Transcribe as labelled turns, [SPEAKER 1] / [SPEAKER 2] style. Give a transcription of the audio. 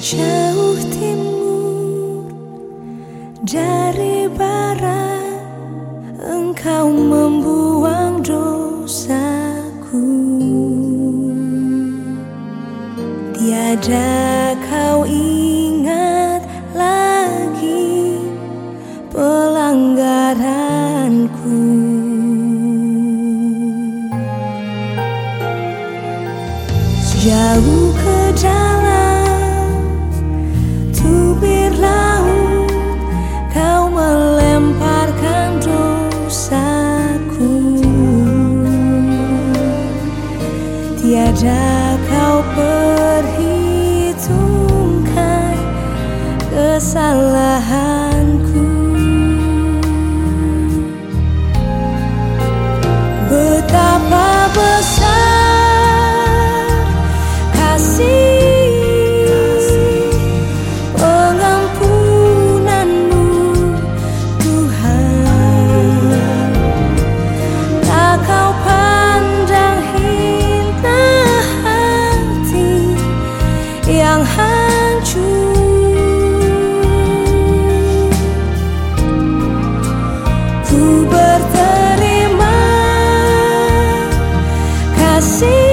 [SPEAKER 1] jauh timur dari barat engkau membuang dosaku. Tiada kau ingat lagi pelanggaranku. Jauh ke dalam assim.